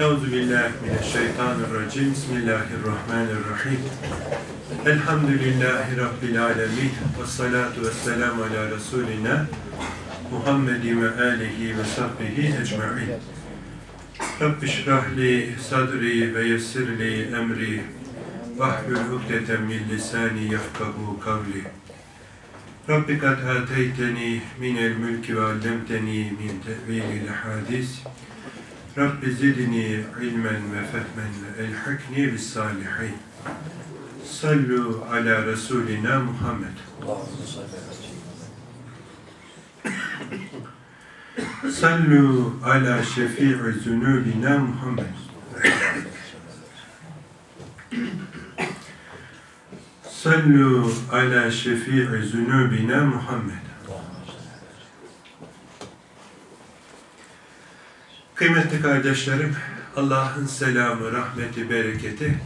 أعوذ بالله من الشيطان الرجيم. بسم الله الرحمن الرحيم. الحمد لله رب العالمين والصلاة والسلام على رسولنا محمد وآله وصحبه أجمعين. رب اشرح لي صدري ويسر لي أمري واحلل عقدة من لساني يفقه قولي. رب قد آتيتني من الملك وعلمتني من تأويل الأحاديث. رب زدني علما وفهما الحقني بالصالحين. صلوا على رسولنا محمد. صلوا على شفيع ذنوبنا محمد. صلوا على شفيع ذنوبنا محمد. Kıymetli kardeşlerim, Allah'ın selamı, rahmeti, bereketi,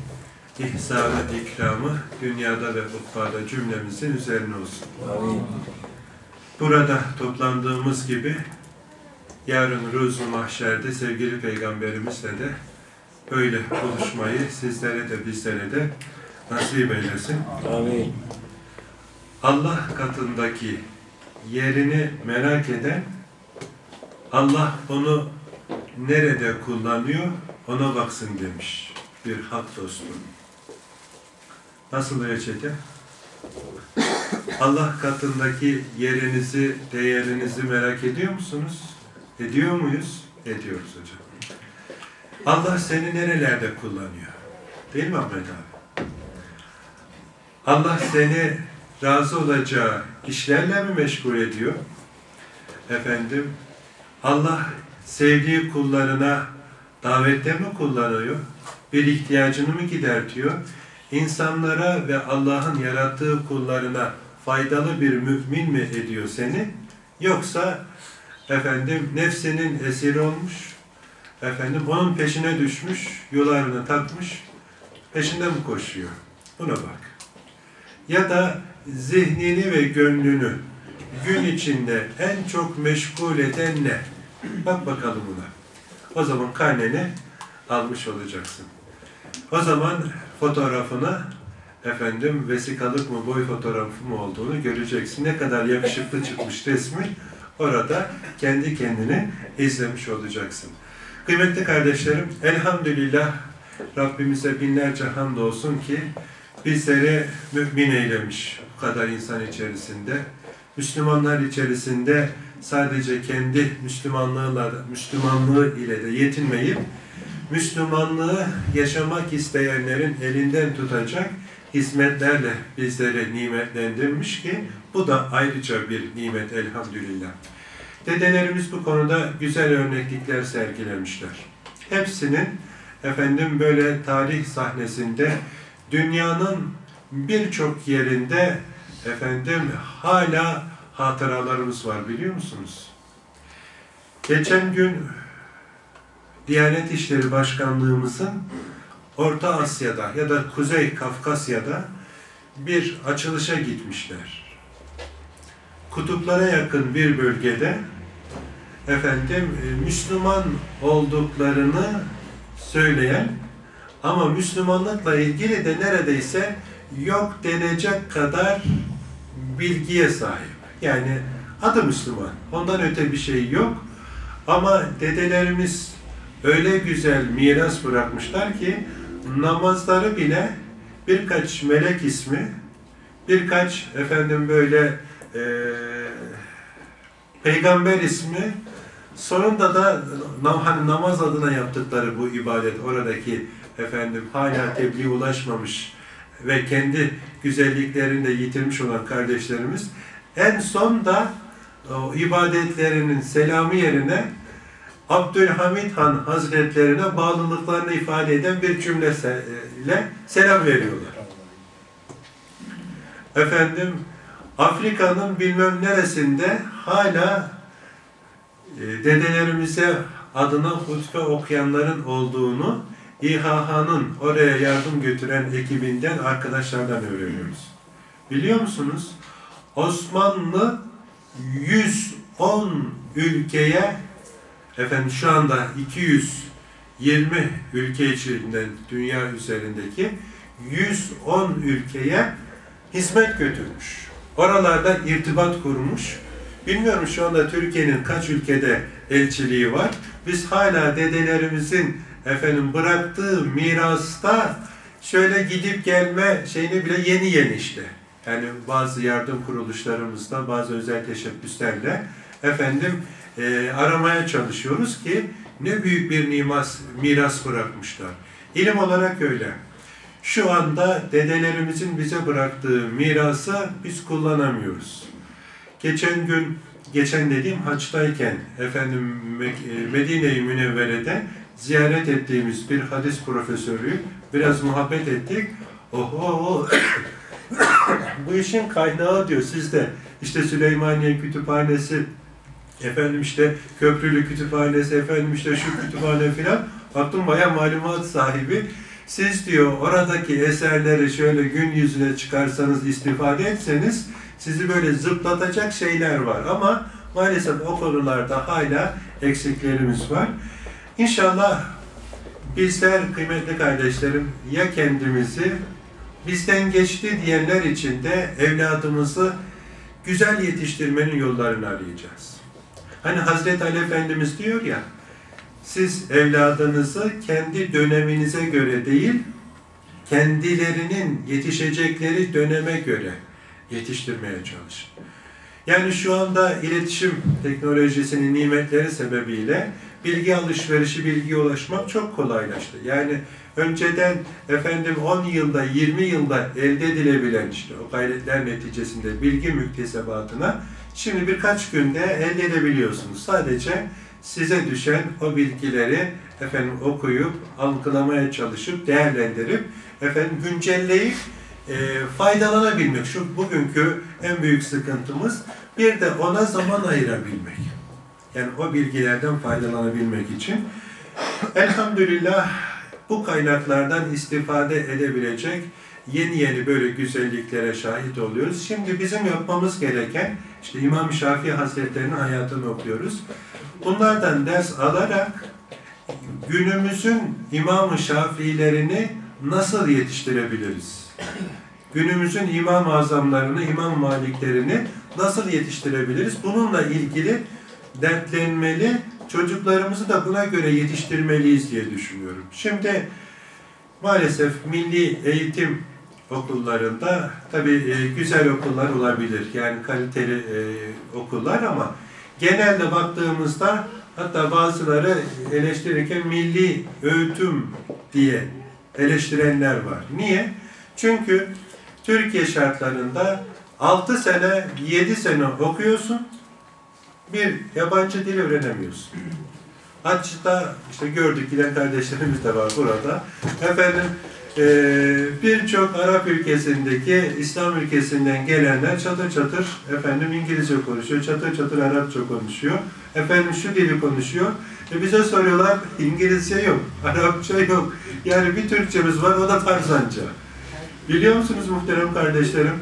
ihsanı, ikramı dünyada ve ukbada cümlemizin üzerine olsun. Amin. Burada toplandığımız gibi yarın ruzu mahşerde sevgili peygamberimizle de böyle buluşmayı sizlere de bizlere de nasip eylesin. Amin. Allah katındaki yerini merak eden Allah onu nerede kullanıyor ona baksın demiş bir hak dostum. Nasıl reçete? Allah katındaki yerinizi, değerinizi merak ediyor musunuz? Ediyor muyuz? Ediyoruz hocam. Allah seni nerelerde kullanıyor? Değil mi Ahmet abi? Allah seni razı olacağı işlerle mi meşgul ediyor? Efendim, Allah sevdiği kullarına davette mi kullanıyor? Bir ihtiyacını mı gidertiyor? İnsanlara ve Allah'ın yarattığı kullarına faydalı bir mümin mi ediyor seni? Yoksa efendim nefsinin esiri olmuş, efendim onun peşine düşmüş, yularını takmış, peşinde mi koşuyor? Buna bak. Ya da zihnini ve gönlünü gün içinde en çok meşgul eden ne? Bak bakalım buna. O zaman karneni almış olacaksın. O zaman fotoğrafına efendim vesikalık mı boy fotoğrafı mı olduğunu göreceksin. Ne kadar yakışıklı çıkmış resmi orada kendi kendini izlemiş olacaksın. Kıymetli kardeşlerim elhamdülillah Rabbimize binlerce hamdolsun ki bizleri mümin eylemiş bu kadar insan içerisinde. Müslümanlar içerisinde sadece kendi Müslümanlığıyla, Müslümanlığı ile de yetinmeyip Müslümanlığı yaşamak isteyenlerin elinden tutacak hizmetlerle bizleri nimetlendirmiş ki bu da ayrıca bir nimet elhamdülillah. Dedelerimiz bu konuda güzel örneklikler sergilemişler. Hepsinin efendim böyle tarih sahnesinde dünyanın birçok yerinde efendim hala hatıralarımız var biliyor musunuz? Geçen gün Diyanet İşleri Başkanlığımızın Orta Asya'da ya da Kuzey Kafkasya'da bir açılışa gitmişler. Kutuplara yakın bir bölgede efendim Müslüman olduklarını söyleyen ama Müslümanlıkla ilgili de neredeyse yok denecek kadar bilgiye sahip. Yani adı Müslüman. Ondan öte bir şey yok. Ama dedelerimiz öyle güzel miras bırakmışlar ki namazları bile birkaç melek ismi, birkaç efendim böyle e, peygamber ismi, sonunda da hani namaz adına yaptıkları bu ibadet oradaki efendim hala tebliğ ulaşmamış ve kendi güzelliklerini de yitirmiş olan kardeşlerimiz en son da o ibadetlerinin selamı yerine Abdülhamid Han Hazretlerine bağlılıklarını ifade eden bir cümleyle selam veriyorlar. Efendim Afrika'nın bilmem neresinde hala e, dedelerimize adına hutbe okuyanların olduğunu İHH'nın oraya yardım götüren ekibinden arkadaşlardan öğreniyoruz. Biliyor musunuz? Osmanlı 110 ülkeye efendim şu anda 20 ülke içinden dünya üzerindeki 110 ülkeye hizmet götürmüş. Oralarda irtibat kurmuş. Bilmiyorum şu anda Türkiye'nin kaç ülkede elçiliği var. Biz hala dedelerimizin efendim bıraktığı mirasta şöyle gidip gelme şeyini bile yeni yeni işte. Yani bazı yardım kuruluşlarımızda, bazı özel teşebbüslerle efendim e, aramaya çalışıyoruz ki ne büyük bir miras, miras bırakmışlar. İlim olarak öyle. Şu anda dedelerimizin bize bıraktığı mirası biz kullanamıyoruz. Geçen gün, geçen dediğim haçtayken efendim Medine-i Münevvere'de ziyaret ettiğimiz bir hadis profesörü biraz muhabbet ettik. Oho, bu işin kaynağı diyor sizde. İşte Süleymaniye Kütüphanesi, efendim işte Köprülü Kütüphanesi, efendim işte şu kütüphane filan. Baktım baya malumat sahibi. Siz diyor oradaki eserleri şöyle gün yüzüne çıkarsanız, istifade etseniz sizi böyle zıplatacak şeyler var. Ama maalesef o konularda hala eksiklerimiz var. İnşallah bizler kıymetli kardeşlerim ya kendimizi bizden geçti diyenler için de evladımızı güzel yetiştirmenin yollarını arayacağız. Hani Hazreti Ali Efendimiz diyor ya, siz evladınızı kendi döneminize göre değil, kendilerinin yetişecekleri döneme göre yetiştirmeye çalışın. Yani şu anda iletişim teknolojisinin nimetleri sebebiyle bilgi alışverişi, bilgi ulaşmak çok kolaylaştı. Yani önceden efendim 10 yılda, 20 yılda elde edilebilen işte o gayretler neticesinde bilgi müktesebatına şimdi birkaç günde elde edebiliyorsunuz. Sadece size düşen o bilgileri efendim okuyup, algılamaya çalışıp, değerlendirip, efendim güncelleyip e, faydalanabilmek. Şu bugünkü en büyük sıkıntımız bir de ona zaman ayırabilmek. Yani o bilgilerden faydalanabilmek için. Elhamdülillah bu kaynaklardan istifade edebilecek yeni yeni böyle güzelliklere şahit oluyoruz. Şimdi bizim yapmamız gereken, işte İmam Şafii Hazretleri'nin hayatını okuyoruz. Bunlardan ders alarak günümüzün İmam-ı Şafiilerini nasıl yetiştirebiliriz? Günümüzün İmam-ı Azamlarını, İmam Maliklerini nasıl yetiştirebiliriz? Bununla ilgili dertlenmeli, çocuklarımızı da buna göre yetiştirmeliyiz diye düşünüyorum. Şimdi maalesef milli eğitim okullarında tabi e, güzel okullar olabilir. Yani kaliteli e, okullar ama genelde baktığımızda hatta bazıları eleştirirken milli öğütüm diye eleştirenler var. Niye? Çünkü Türkiye şartlarında 6 sene, 7 sene okuyorsun, bir yabancı dil öğrenemiyorsun. Hatta işte gördük giden kardeşlerimiz de var burada. Efendim e, birçok Arap ülkesindeki İslam ülkesinden gelenler çatır çatır efendim İngilizce konuşuyor, çatır çatır Arapça konuşuyor. Efendim şu dili konuşuyor. E bize soruyorlar İngilizce yok, Arapça yok. Yani bir Türkçemiz var o da Tarzanca. Biliyor musunuz muhterem kardeşlerim?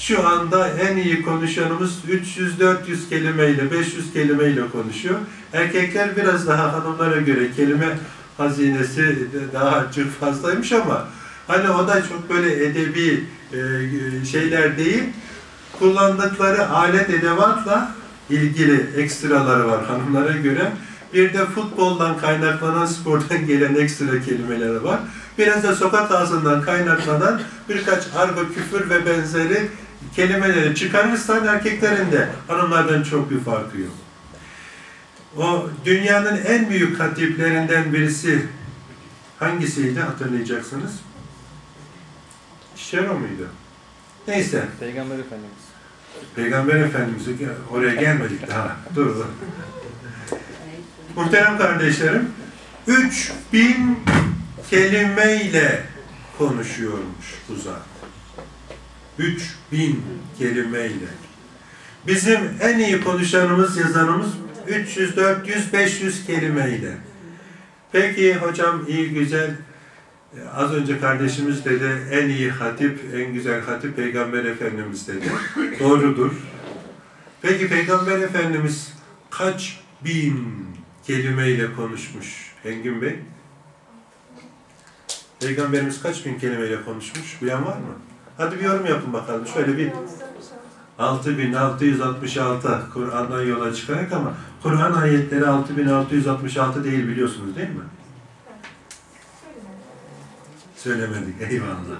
Şu anda en iyi konuşanımız 300-400 kelimeyle, 500 kelimeyle konuşuyor. Erkekler biraz daha hanımlara göre kelime hazinesi daha çok fazlaymış ama hani o da çok böyle edebi e, şeyler değil. Kullandıkları alet edevatla ilgili ekstraları var hanımlara göre. Bir de futboldan kaynaklanan, spordan gelen ekstra kelimeleri var. Biraz da sokak ağzından kaynaklanan birkaç argo, küfür ve benzeri kelimeleri çıkarırsan erkeklerin de hanımlardan çok bir farkı yok. O dünyanın en büyük hatiplerinden birisi hangisiydi hatırlayacaksınız? Şero muydu? Neyse. Peygamber Efendimiz. Peygamber Efendimiz oraya gelmedik daha. Dur. Muhterem kardeşlerim, 3000 kelimeyle konuşuyormuş bu zat. 3000 kelimeyle. Bizim en iyi konuşanımız, yazanımız 300, 400, 500 kelimeyle. Peki hocam iyi güzel az önce kardeşimiz dedi en iyi hatip, en güzel hatip Peygamber Efendimiz dedi. Doğrudur. Peki Peygamber Efendimiz kaç bin kelimeyle konuşmuş Engin Bey? Peygamberimiz kaç bin kelimeyle konuşmuş? Bilen var mı? Hadi bir yorum yapın bakalım. Şöyle bir 6666 Kur'an'dan yola çıkarak ama Kur'an ayetleri 6666 değil biliyorsunuz değil mi? Söylemedik. Eyvallah.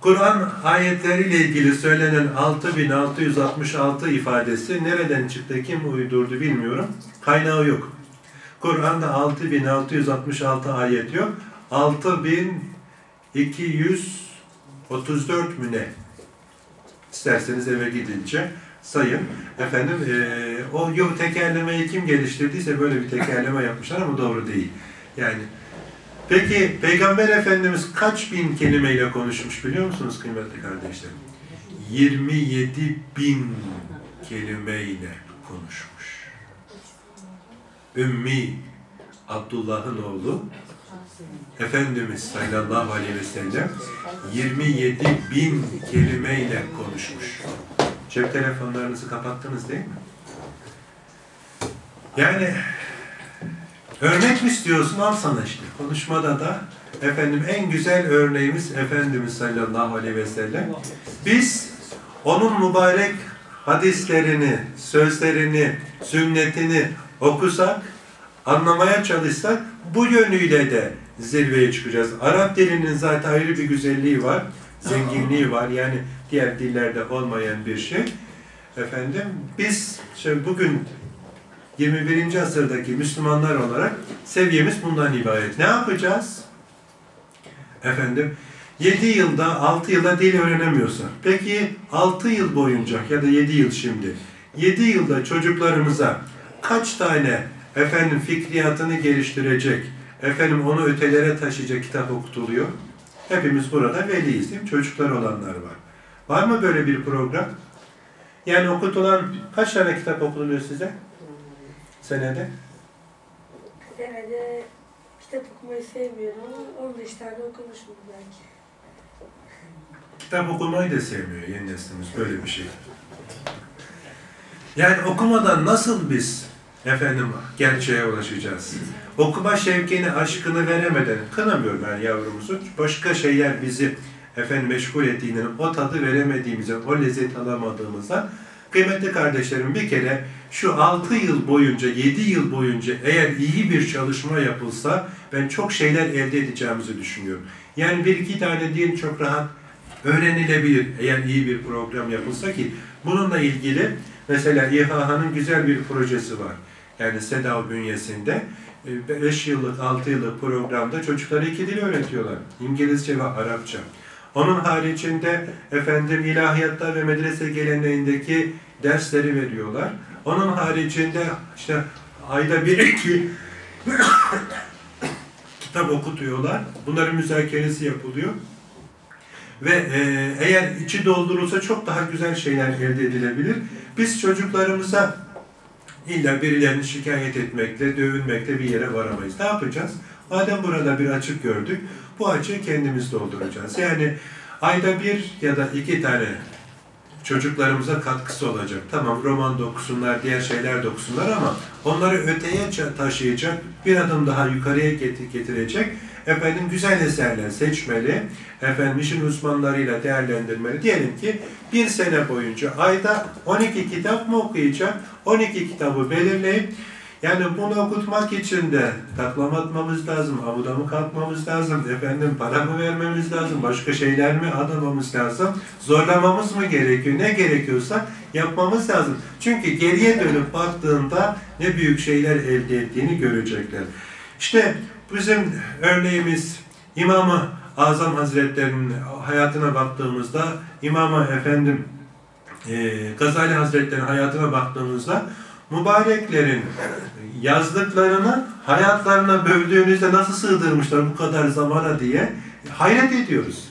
Kur'an ayetleriyle ilgili söylenen 6666 ifadesi nereden çıktı, kim uydurdu bilmiyorum. Kaynağı yok. Kur'an'da 6666 ayet yok. 6200 34 müne isterseniz eve gidince sayın. Efendim e, o yo, tekerlemeyi kim geliştirdiyse böyle bir tekerleme yapmışlar ama doğru değil. Yani peki Peygamber Efendimiz kaç bin kelimeyle konuşmuş biliyor musunuz kıymetli kardeşlerim? 27 bin kelimeyle konuşmuş. Ümmi Abdullah'ın oğlu Efendimiz sallallahu aleyhi ve sellem 27 bin kelimeyle konuşmuş. Cep telefonlarınızı kapattınız değil mi? Yani Örnek mi istiyorsun? Al sana işte. Konuşmada da efendim en güzel örneğimiz Efendimiz sallallahu aleyhi ve sellem. Biz onun mübarek hadislerini, sözlerini, sünnetini okusak, anlamaya çalışsak bu yönüyle de zirveye çıkacağız. Arap dilinin zaten ayrı bir güzelliği var, zenginliği var. Yani diğer dillerde olmayan bir şey. Efendim biz şimdi bugün 21. asırdaki Müslümanlar olarak seviyemiz bundan ibaret. Ne yapacağız? Efendim 7 yılda 6 yılda dil öğrenemiyorsa peki 6 yıl boyunca ya da 7 yıl şimdi 7 yılda çocuklarımıza kaç tane efendim fikriyatını geliştirecek efendim onu ötelere taşıyacak kitap okutuluyor? Hepimiz burada veliyiz değil mi? Çocuklar olanlar var. Var mı böyle bir program? Yani okutulan kaç tane kitap okutuluyor size? Senede? Senede kitap okumayı sevmiyorum ama 15 tane okumuşum belki. Kitap okumayı da sevmiyor yeni neslimiz. Böyle bir şey. Yani okumadan nasıl biz efendim gerçeğe ulaşacağız? Okuma şevkini, aşkını veremeden, kınamıyorum ben yavrumuzu. Başka şeyler bizi efendim meşgul ettiğinden, o tadı veremediğimizden, o lezzet alamadığımızdan kıymetli kardeşlerim bir kere şu 6 yıl boyunca, 7 yıl boyunca eğer iyi bir çalışma yapılsa ben çok şeyler elde edeceğimizi düşünüyorum. Yani bir iki tane din çok rahat öğrenilebilir eğer iyi bir program yapılsa ki bununla ilgili mesela İHA'nın güzel bir projesi var. Yani SEDAV bünyesinde 5 yıllık, 6 yıllık programda çocuklara iki dil öğretiyorlar. İngilizce ve Arapça. Onun haricinde efendim ilahiyatta ve medrese geleneğindeki dersleri veriyorlar. Onun haricinde işte ayda bir iki kitap okutuyorlar. Bunların müzakeresi yapılıyor. Ve e, eğer içi doldurulsa çok daha güzel şeyler elde edilebilir. Biz çocuklarımıza illa birilerini şikayet etmekle, dövünmekle bir yere varamayız. Ne yapacağız? Madem burada bir açık gördük, bu açığı kendimiz dolduracağız. Yani ayda bir ya da iki tane çocuklarımıza katkısı olacak. Tamam roman da okusunlar, diğer şeyler de okusunlar ama onları öteye taşıyacak, bir adım daha yukarıya getirecek efendim güzel eserler seçmeli, efendim işin uzmanlarıyla değerlendirmeli. Diyelim ki bir sene boyunca ayda 12 kitap mı okuyacak? 12 kitabı belirleyip yani bunu okutmak için de taklama atmamız lazım, amuda mı kalkmamız lazım, efendim para mı vermemiz lazım, başka şeyler mi adamamız lazım, zorlamamız mı gerekiyor, ne gerekiyorsa yapmamız lazım. Çünkü geriye dönüp baktığında ne büyük şeyler elde ettiğini görecekler. İşte bizim örneğimiz İmam-ı Azam Hazretleri'nin hayatına baktığımızda, İmam-ı Efendim e, Gazali Hazretleri'nin hayatına baktığımızda mübareklerin yazdıklarını hayatlarına böldüğünüzde nasıl sığdırmışlar bu kadar zamana diye hayret ediyoruz.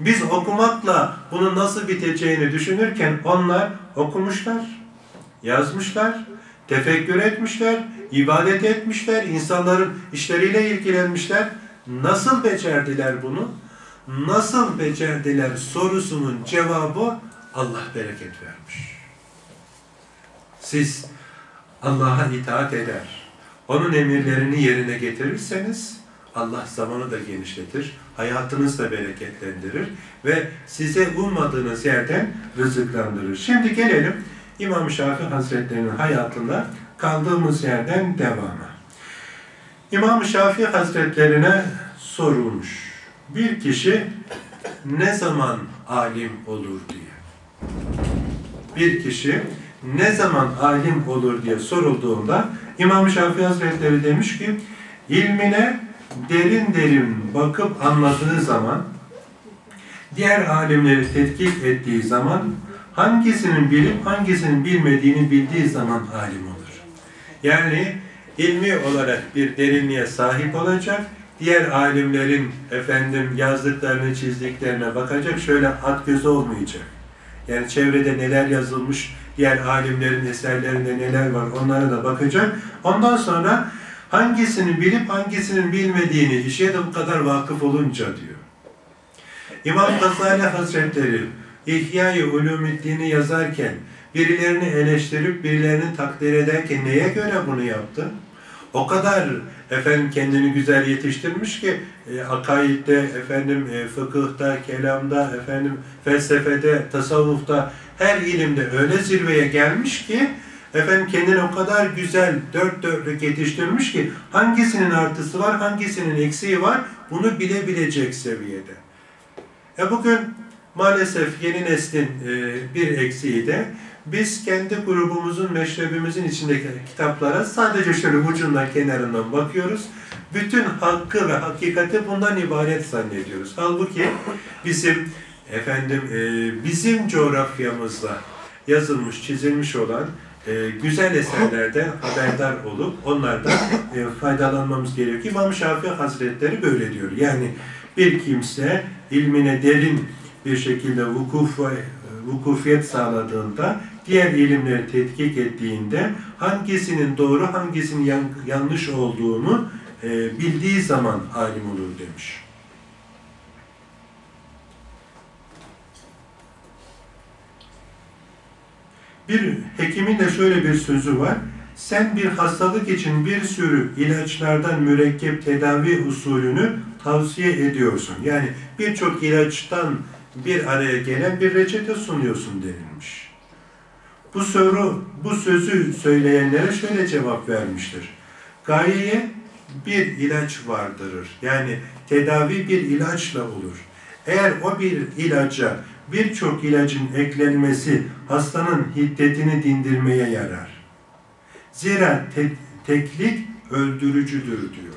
Biz okumakla bunun nasıl biteceğini düşünürken onlar okumuşlar, yazmışlar, tefekkür etmişler, ibadet etmişler, insanların işleriyle ilgilenmişler. Nasıl becerdiler bunu? Nasıl becerdiler sorusunun cevabı Allah bereket vermiş. Siz Allah'a itaat eder, onun emirlerini yerine getirirseniz Allah zamanı da genişletir, hayatınızı da bereketlendirir ve size ummadığınız yerden rızıklandırır. Şimdi gelelim İmam Şafii Hazretleri'nin hayatında kaldığımız yerden devama. İmam Şafii Hazretlerine sorulmuş. Bir kişi ne zaman alim olur diye. Bir kişi ne zaman alim olur diye sorulduğunda İmam Şafii Hazretleri demiş ki ilmine derin derin bakıp anladığı zaman diğer alimleri tetkik ettiği zaman hangisinin bilip hangisinin bilmediğini bildiği zaman alim olur. Yani ilmi olarak bir derinliğe sahip olacak, diğer alimlerin efendim yazdıklarını, çizdiklerine bakacak, şöyle at gözü olmayacak. Yani çevrede neler yazılmış, diğer alimlerin eserlerinde neler var onlara da bakacak. Ondan sonra hangisini bilip hangisinin bilmediğini işe de bu kadar vakıf olunca diyor. İmam Gazali Hazretleri İhya-i Ulumuddin'i yazarken birilerini eleştirip birilerini takdir ederken neye göre bunu yaptı? O kadar efendim kendini güzel yetiştirmiş ki e, akaidde, efendim e, fıkıhta, kelamda, efendim felsefede, tasavvufta her ilimde öyle zirveye gelmiş ki efendim kendini o kadar güzel dört dörtlük yetiştirmiş ki hangisinin artısı var, hangisinin eksiği var bunu bilebilecek seviyede. E bugün maalesef yeni neslin e, bir eksiği de biz kendi grubumuzun, meşrebimizin içindeki kitaplara sadece şöyle ucundan kenarından bakıyoruz. Bütün hakkı ve hakikati bundan ibaret zannediyoruz. Halbuki bizim efendim e, bizim coğrafyamızda yazılmış, çizilmiş olan e, güzel eserlerden haberdar olup onlardan e, faydalanmamız gerekiyor. İmam Şafii Hazretleri böyle diyor. Yani bir kimse ilmine derin bir şekilde vukuf ve vukufiyet sağladığında, diğer ilimleri tetkik ettiğinde hangisinin doğru, hangisinin yan, yanlış olduğunu e, bildiği zaman alim olur demiş. Bir hekimin de şöyle bir sözü var. Sen bir hastalık için bir sürü ilaçlardan mürekkep tedavi usulünü tavsiye ediyorsun. Yani birçok ilaçtan bir araya gelen bir reçete sunuyorsun denilmiş. Bu soru, bu sözü söyleyenlere şöyle cevap vermiştir. Gayeye bir ilaç vardırır. Yani tedavi bir ilaçla olur. Eğer o bir ilaca birçok ilacın eklenmesi hastanın hiddetini dindirmeye yarar. Zira te teklik öldürücüdür diyor.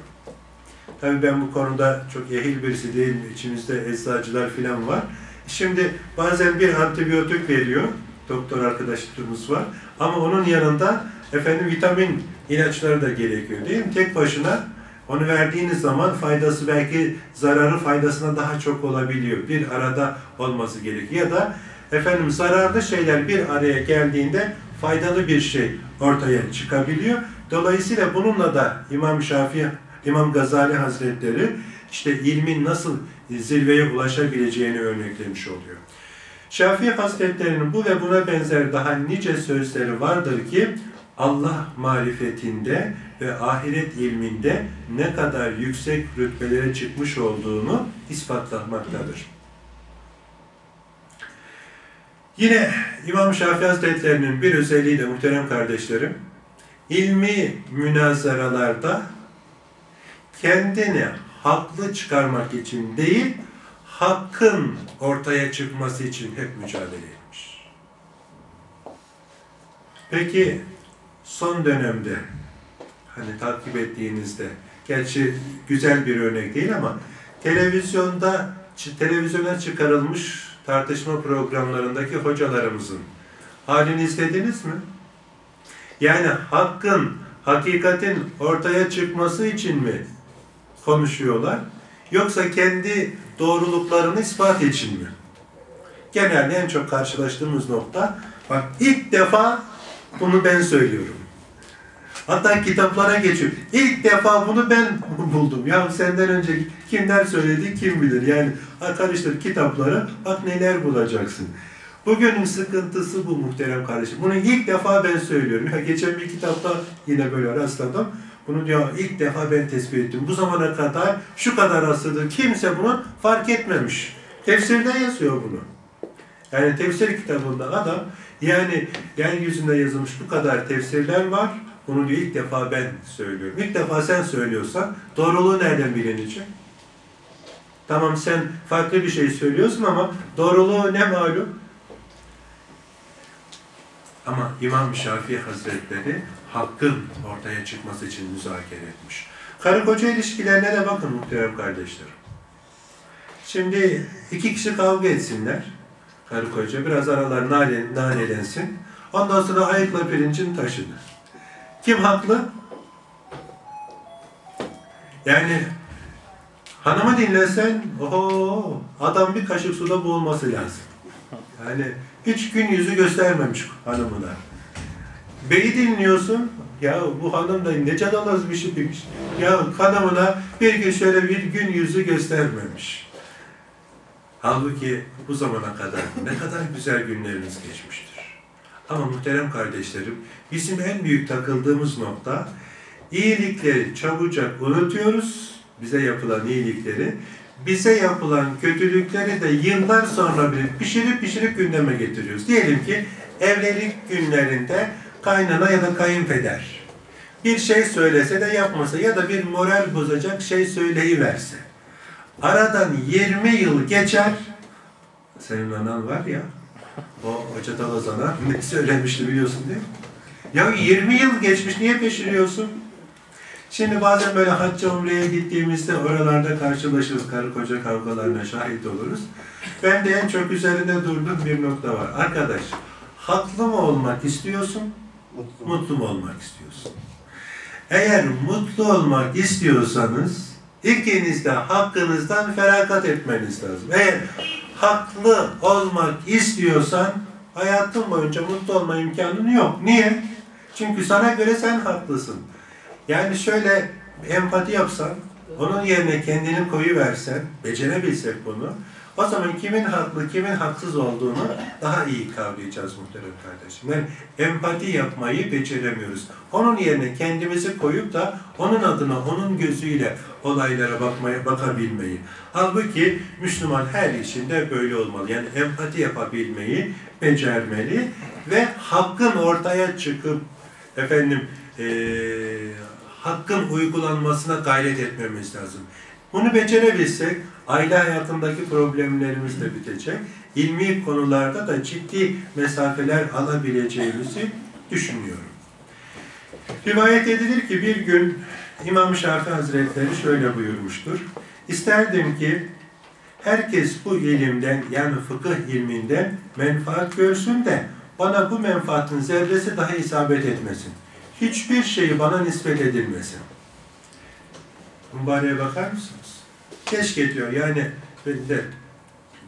Tabii ben bu konuda çok ehil birisi değilim. İçimizde eczacılar falan var. Şimdi bazen bir antibiyotik veriyor. Doktor arkadaşlarımız var. Ama onun yanında efendim vitamin ilaçları da gerekiyor değil mi? Tek başına onu verdiğiniz zaman faydası belki zararı faydasına daha çok olabiliyor. Bir arada olması gerekiyor. Ya da efendim zararlı şeyler bir araya geldiğinde faydalı bir şey ortaya çıkabiliyor. Dolayısıyla bununla da İmam Şafii, İmam Gazali Hazretleri işte ilmin nasıl zirveye ulaşabileceğini örneklemiş oluyor. Şafii Hazretleri'nin bu ve buna benzer daha nice sözleri vardır ki Allah marifetinde ve ahiret ilminde ne kadar yüksek rütbelere çıkmış olduğunu ispatlamaktadır. Yine İmam Şafii Hazretleri'nin bir özelliği de muhterem kardeşlerim, ilmi münazaralarda kendini haklı çıkarmak için değil, hakkın ortaya çıkması için hep mücadele etmiş. Peki son dönemde hani takip ettiğinizde gerçi güzel bir örnek değil ama televizyonda televizyona çıkarılmış tartışma programlarındaki hocalarımızın halini izlediniz mi? Yani hakkın, hakikatin ortaya çıkması için mi konuşuyorlar? Yoksa kendi doğruluklarını ispat için mi? Genelde en çok karşılaştığımız nokta, bak ilk defa bunu ben söylüyorum. Hatta kitaplara geçiyor. İlk defa bunu ben buldum. Ya senden önce kimler söyledi kim bilir. Yani karıştır kitapları bak neler bulacaksın. Bugünün sıkıntısı bu muhterem kardeşim. Bunu ilk defa ben söylüyorum. Ya geçen bir kitapta yine böyle rastladım. Bunu diyor ilk defa ben tespit ettim. Bu zamana kadar şu kadar asırdır kimse bunu fark etmemiş. Tefsirde yazıyor bunu. Yani tefsir kitabında adam yani yeryüzünde yazılmış bu kadar tefsirler var. Bunu diyor ilk defa ben söylüyorum. İlk defa sen söylüyorsan doğruluğu nereden bilinecek? Tamam sen farklı bir şey söylüyorsun ama doğruluğu ne malum? Ama İmam Şafii Hazretleri hakkın ortaya çıkması için müzakere etmiş. Karı koca ilişkilerine de bakın muhterem kardeşlerim. Şimdi iki kişi kavga etsinler. Karı koca biraz aralar nane, nanelensin. Ondan sonra ayıkla pirincin taşını. Kim haklı? Yani hanımı dinlesen oho, adam bir kaşık suda boğulması lazım. Yani hiç gün yüzü göstermemiş hanımına. Beyi dinliyorsun, ya bu hanım da ne cadalaz bir şeymiş. Ya hanımına bir gün şöyle bir gün yüzü göstermemiş. Halbuki bu zamana kadar ne kadar güzel günlerimiz geçmiştir. Ama muhterem kardeşlerim, bizim en büyük takıldığımız nokta, iyilikleri çabucak unutuyoruz, bize yapılan iyilikleri, bize yapılan kötülükleri de yıllar sonra bile pişirip pişirip gündeme getiriyoruz. Diyelim ki evlilik günlerinde kaynana ya da kayınpeder bir şey söylese de yapmasa ya da bir moral bozacak şey söyleyiverse. Aradan 20 yıl geçer, senin anan var ya, o Hoca Talazan'a ne söylemişti biliyorsun değil mi? Ya 20 yıl geçmiş, niye peşiriyorsun? Şimdi bazen böyle hacca umreye gittiğimizde oralarda karşılaşırız, karı koca kavgalarına şahit oluruz. Ben de en çok üzerinde durduğum bir nokta var. Arkadaş, haklı mı olmak istiyorsun, Mutlu. mutlu mu olmak istiyorsun? Eğer mutlu olmak istiyorsanız, ikiniz de hakkınızdan feragat etmeniz lazım. Eğer haklı olmak istiyorsan, hayatın boyunca mutlu olma imkanın yok. Niye? Çünkü sana göre sen haklısın. Yani şöyle empati yapsan, onun yerine kendini koyuversen, becerebilsek bunu, o zaman kimin haklı, kimin haksız olduğunu daha iyi kavrayacağız muhterem kardeşim. Yani empati yapmayı beceremiyoruz. Onun yerine kendimizi koyup da onun adına, onun gözüyle olaylara bakmaya, bakabilmeyi. Halbuki Müslüman her işinde böyle olmalı. Yani empati yapabilmeyi becermeli ve hakkın ortaya çıkıp efendim eee hakkın uygulanmasına gayret etmemiz lazım. Bunu becerebilsek aile hayatındaki problemlerimiz de bitecek. İlmi konularda da ciddi mesafeler alabileceğimizi düşünüyorum. Rivayet edilir ki bir gün İmam Şafii Hazretleri şöyle buyurmuştur. İsterdim ki herkes bu ilimden yani fıkıh ilminden menfaat görsün de bana bu menfaatin zerresi daha isabet etmesin. Hiçbir şeyi bana nispet edilmesin. Mübareğe bakar mısınız? Keşke diyor yani de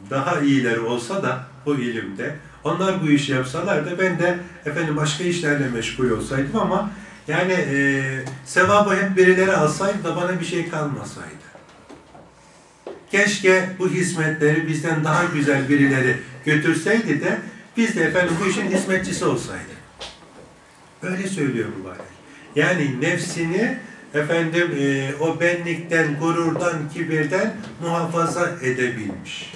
daha iyileri olsa da bu ilimde onlar bu işi yapsalar da ben de efendim başka işlerle meşgul olsaydım ama yani e, sevabı hep birileri alsaydı da bana bir şey kalmasaydı. Keşke bu hizmetleri bizden daha güzel birileri götürseydi de biz de efendim bu işin hizmetçisi olsaydık. Öyle söylüyor mübarek. Yani nefsini efendim e, o benlikten, gururdan, kibirden muhafaza edebilmiş.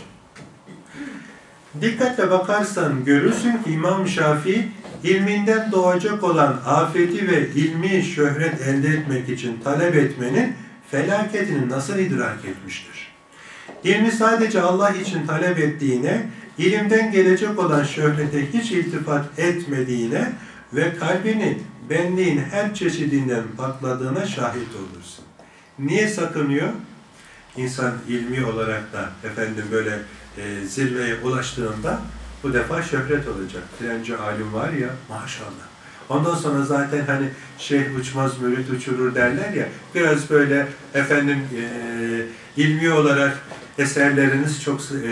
Dikkatle bakarsan görürsün ki İmam Şafii ilminden doğacak olan afeti ve ilmi şöhret elde etmek için talep etmenin felaketini nasıl idrak etmiştir? İlmi sadece Allah için talep ettiğine, ilimden gelecek olan şöhrete hiç iltifat etmediğine ve kalbini benliğin her çeşidinden patladığına şahit olursun. Niye sakınıyor? İnsan ilmi olarak da efendim böyle e, zirveye ulaştığında bu defa şöhret olacak. Direnci alim var ya maşallah. Ondan sonra zaten hani şeyh uçmaz mürit uçurur derler ya biraz böyle efendim e, ilmi olarak eserleriniz çok e,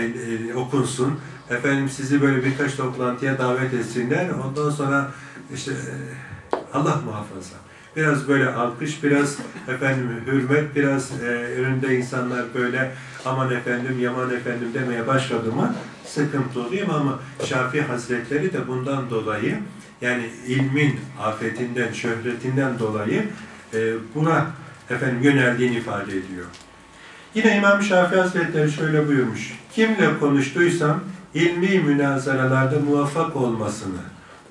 e, okunsun. Efendim sizi böyle birkaç toplantıya davet etsinler. Ondan sonra işte e, Allah muhafaza. Biraz böyle alkış, biraz efendim hürmet, biraz e, önünde insanlar böyle aman efendim, yaman efendim demeye başladı mı sıkıntı oluyor ama Şafii Hazretleri de bundan dolayı yani ilmin afetinden, şöhretinden dolayı e, buna efendim yöneldiğini ifade ediyor. Yine İmam Şafii Hazretleri şöyle buyurmuş. Kimle konuştuysam ilmi münazaralarda muvaffak olmasını,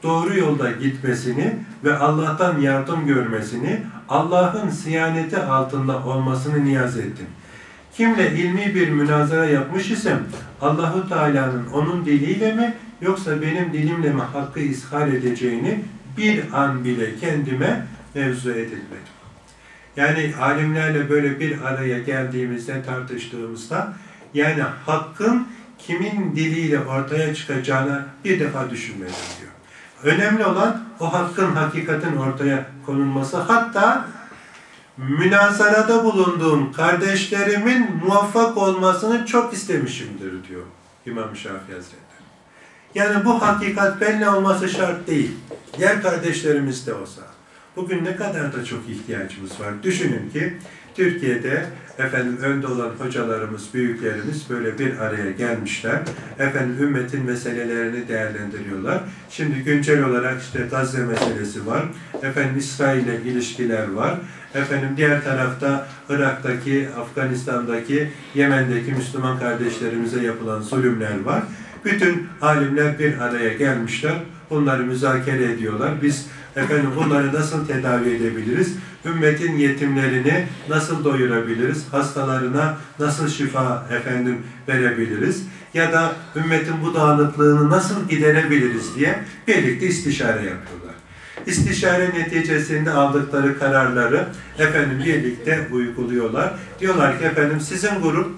doğru yolda gitmesini ve Allah'tan yardım görmesini, Allah'ın siyaneti altında olmasını niyaz ettim. Kimle ilmi bir münazara yapmış isem Allahu Teala'nın onun diliyle mi yoksa benim dilimle mi hakkı ishal edeceğini bir an bile kendime mevzu edilmedim. Yani alimlerle böyle bir araya geldiğimizde, tartıştığımızda yani hakkın kimin diliyle ortaya çıkacağını bir defa düşünmedim diyor. Önemli olan o hakkın, hakikatin ortaya konulması. Hatta münazarada bulunduğum kardeşlerimin muvaffak olmasını çok istemişimdir diyor İmam Şafii Hazretleri. Yani bu hakikat benimle olması şart değil. Diğer kardeşlerimiz de olsa. Bugün ne kadar da çok ihtiyacımız var. Düşünün ki Türkiye'de efendim önde olan hocalarımız, büyüklerimiz böyle bir araya gelmişler. Efendim ümmetin meselelerini değerlendiriyorlar. Şimdi güncel olarak işte Gazze meselesi var. Efendim İsrail ile ilişkiler var. Efendim diğer tarafta Irak'taki, Afganistan'daki, Yemen'deki Müslüman kardeşlerimize yapılan zulümler var. Bütün alimler bir araya gelmişler. Bunları müzakere ediyorlar. Biz efendim bunları nasıl tedavi edebiliriz? Ümmetin yetimlerini nasıl doyurabiliriz? Hastalarına nasıl şifa efendim verebiliriz? Ya da ümmetin bu dağınıklığını nasıl giderebiliriz diye birlikte istişare yapıyorlar. İstişare neticesinde aldıkları kararları efendim birlikte uyguluyorlar. Diyorlar ki efendim sizin grup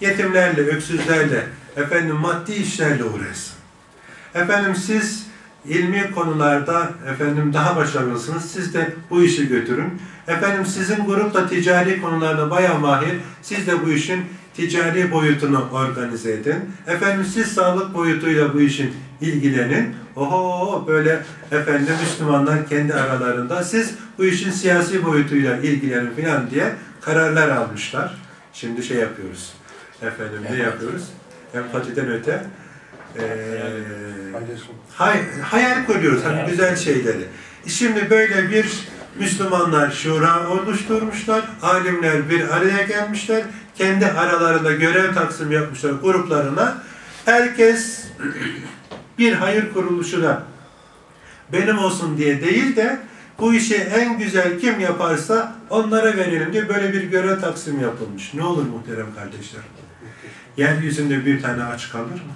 yetimlerle, öksüzlerle, efendim maddi işlerle uğraşsın. Efendim siz ilmi konularda efendim daha başarılısınız. Siz de bu işi götürün. Efendim sizin grup da ticari konularda bayağı mahir. Siz de bu işin ticari boyutunu organize edin. Efendim siz sağlık boyutuyla bu işin ilgilenin. Oho böyle efendim Müslümanlar kendi aralarında siz bu işin siyasi boyutuyla ilgilenin falan diye kararlar almışlar. Şimdi şey yapıyoruz. Efendim ne yapıyoruz? Empatiden öte hay, hayal kuruyoruz hani güzel şeyleri. Şimdi böyle bir Müslümanlar şura oluşturmuşlar, alimler bir araya gelmişler, kendi aralarında görev taksim yapmışlar gruplarına. Herkes bir hayır kuruluşuna benim olsun diye değil de bu işi en güzel kim yaparsa onlara verelim diye böyle bir görev taksim yapılmış. Ne olur muhterem kardeşler? Yeryüzünde bir tane aç kalır mı?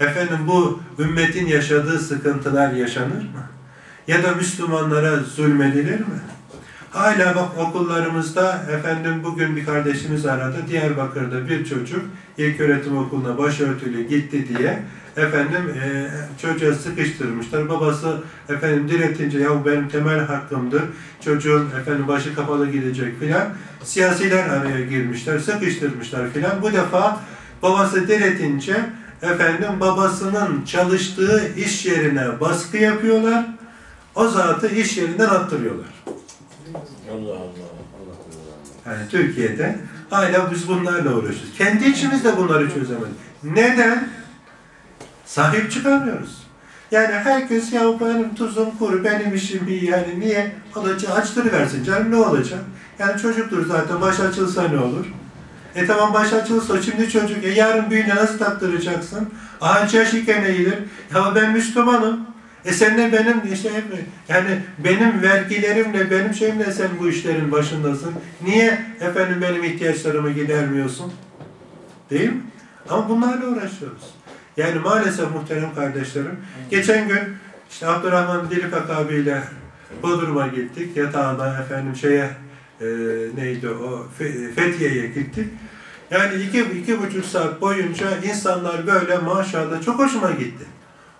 Efendim bu ümmetin yaşadığı sıkıntılar yaşanır mı? Ya da Müslümanlara zulmedilir mi? Hala bak okullarımızda efendim bugün bir kardeşimiz aradı. Diyarbakır'da bir çocuk ilk öğretim okuluna başörtülü gitti diye efendim e, çocuğa sıkıştırmışlar. Babası efendim diretince ya benim temel hakkımdır. Çocuğun efendim başı kapalı gidecek filan. Siyasiler araya girmişler, sıkıştırmışlar filan. Bu defa babası diretince efendim babasının çalıştığı iş yerine baskı yapıyorlar. O zatı iş yerinden attırıyorlar. Allah Allah. Yani Türkiye'de hala biz bunlarla uğraşıyoruz. Kendi içimizde bunları çözemedik. Neden? Sahip çıkamıyoruz. Yani herkes ya benim tuzum kuru, benim işim iyi yani niye? Alacağı açtırıversin canım ne olacak? Yani çocuktur zaten baş açılsa ne olur? E tamam baş açılsa şimdi çocuk e yarın büyüğüne nasıl taktıracaksın? Ağaç yaş iken eğilir. Ya ben Müslümanım. E sen de benim işte yani benim vergilerimle benim şeyimle sen bu işlerin başındasın. Niye efendim benim ihtiyaçlarımı gidermiyorsun? Değil mi? Ama bunlarla uğraşıyoruz. Yani maalesef muhterem kardeşlerim. Geçen gün işte Abdurrahman Dilipek abiyle Bodrum'a gittik. Yatağına efendim şeye e, neydi o Fethiye'ye gittik. Yani iki, iki buçuk saat boyunca insanlar böyle maşallah çok hoşuma gitti.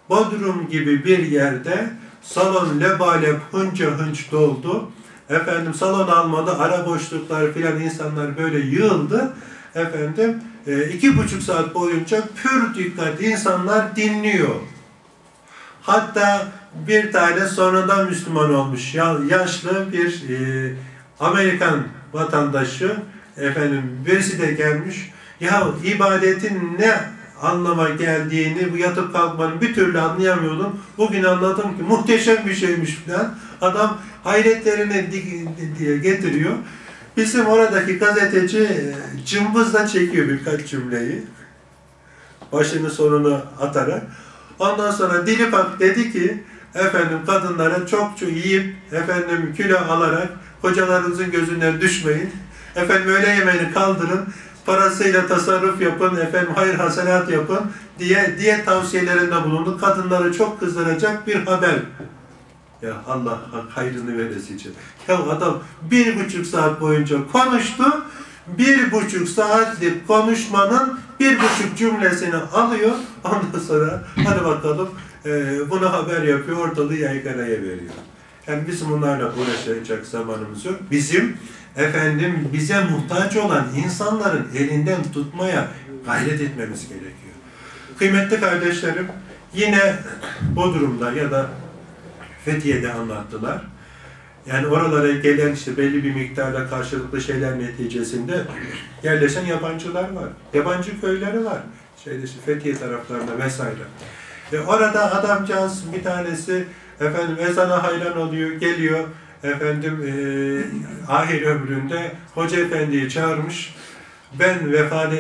Bodrum gibi bir yerde salon lebalep hınca hınç doldu. Efendim salon almadı, ara boşluklar filan insanlar böyle yığıldı. Efendim e, iki buçuk saat boyunca pür dikkat insanlar dinliyor. Hatta bir tane sonradan Müslüman olmuş yaşlı bir e, Amerikan vatandaşı efendim birisi de gelmiş. Ya ibadetin ne anlama geldiğini, bu yatıp kalkmanın bir türlü anlayamıyordum. Bugün anladım ki muhteşem bir şeymiş falan. Adam hayretlerini getiriyor. Bizim oradaki gazeteci e, cımbızla çekiyor birkaç cümleyi. Başını sonunu atarak. Ondan sonra Dilipak dedi ki efendim kadınlara çok çok yiyip efendim kilo alarak kocalarınızın gözünden düşmeyin. Efendim öğle yemeğini kaldırın. Parasıyla tasarruf yapın, efendim hayır hasenat yapın diye diye tavsiyelerinde bulundu. Kadınları çok kızdıracak bir haber. Ya Allah hayrını veresi için. Ya adam bir buçuk saat boyunca konuştu. Bir buçuk saatlik konuşmanın bir buçuk cümlesini alıyor. Ondan sonra hadi bakalım e, bunu haber yapıyor, ortalığı yaygaraya veriyor. Yani bizim bunlarla uğraşacak zamanımız yok. Bizim efendim bize muhtaç olan insanların elinden tutmaya gayret etmemiz gerekiyor. Kıymetli kardeşlerim, yine Bodrum'da ya da Fethiye'de anlattılar. Yani oralara gelen işte belli bir miktarda karşılıklı şeyler neticesinde yerleşen yabancılar var. Yabancı köyleri var. Şeyde işte Fethiye taraflarında vesaire. Ve orada adamcağız bir tanesi efendim ezana hayran oluyor, geliyor efendim e, ahir ömründe Hoca Efendi'yi çağırmış. Ben vefat